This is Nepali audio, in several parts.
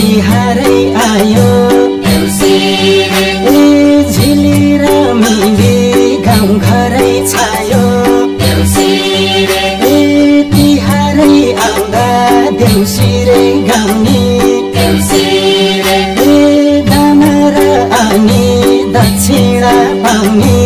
तिहारै आयो। ए झिली रामिली गाउँ घरै छायो। ए तिहारै आउँदा देउसिरै गाउने। ए दाना र आउने दक्षिणा पाउने।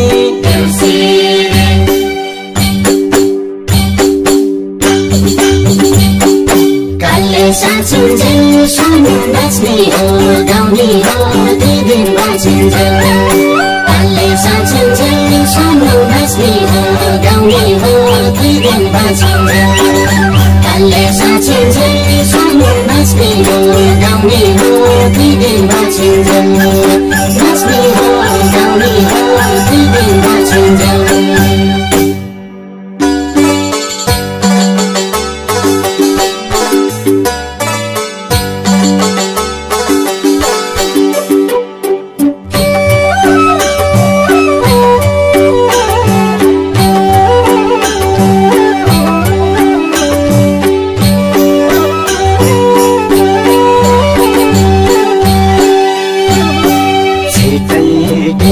बाँचिन्जेल सानो बाँच्ने हो गाउने हो दुई दिन बाँचिन्जेल कालले साँचिन्जेल सानो बाँच्ने हो गाउने हो दुई दिन बाँचिन्जेल कालले साँचिन्जेल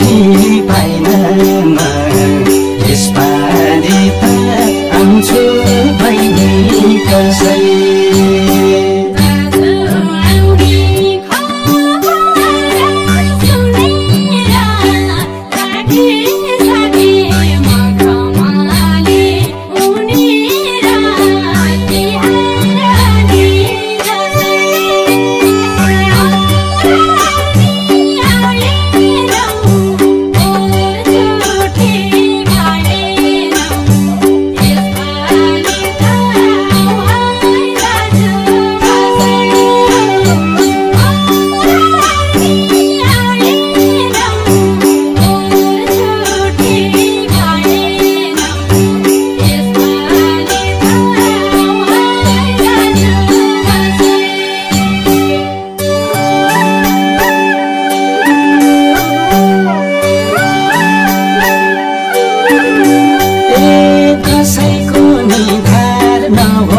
Ooh.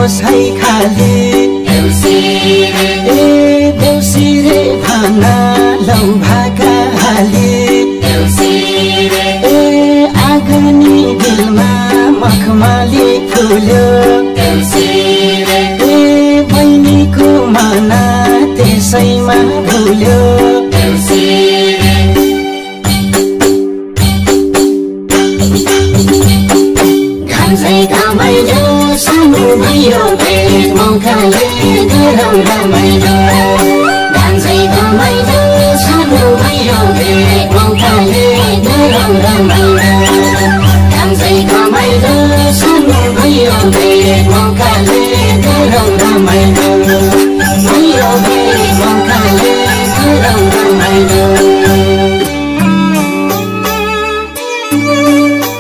बसाई खाली। Música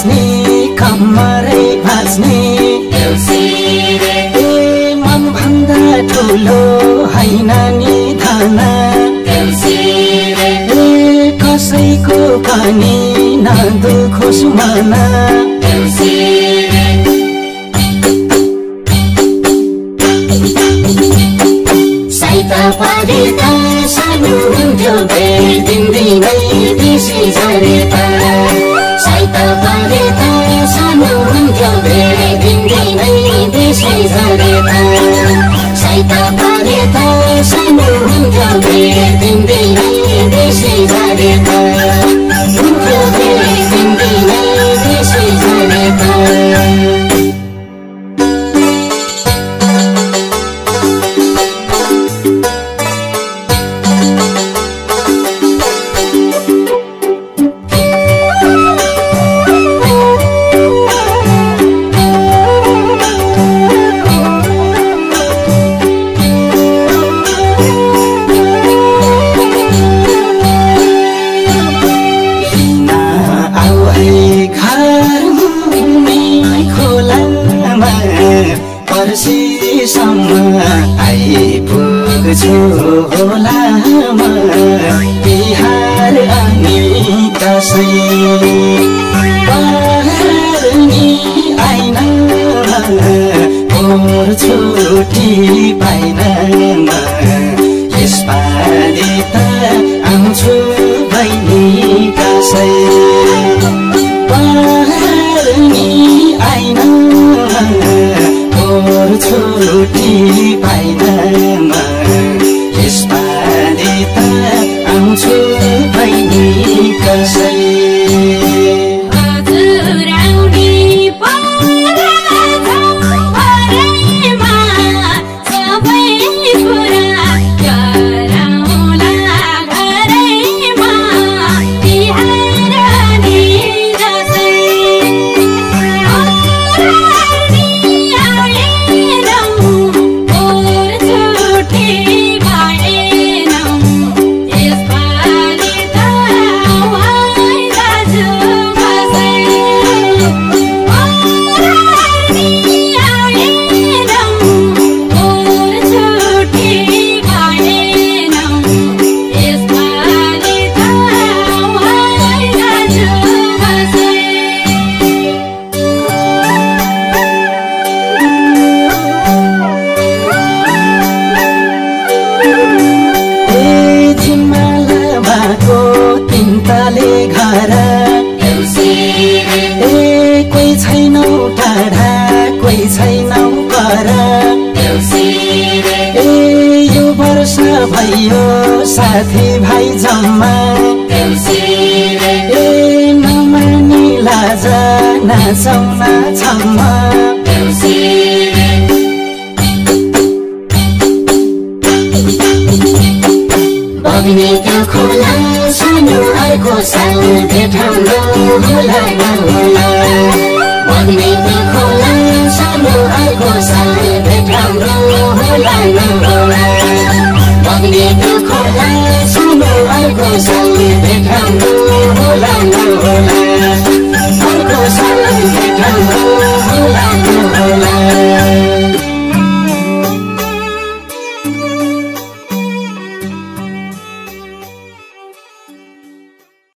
नाच्ने कम्मरै भाँच्ने ए मनभन्दा ठुलो होइन नि धन ए कसैको पनि नदुखोस् मन सानो हुन्थ्यो भेटिँदिनै बिर्सी झरे त पारे त सानो हुन्थ्यो भेटिँदिनै बिर्सी झरे त पर्सिसम्म आइपुग्छु होलामा बिहार अनि दसैँ। आइन पोर यो वर्ष भयो साथी भाइ जम्मा ए नमानी लाज नाचौ नाचम्मा बग्ने त्यो खोला सानो अर्को साल भेट हाम्रो होला। Thank you.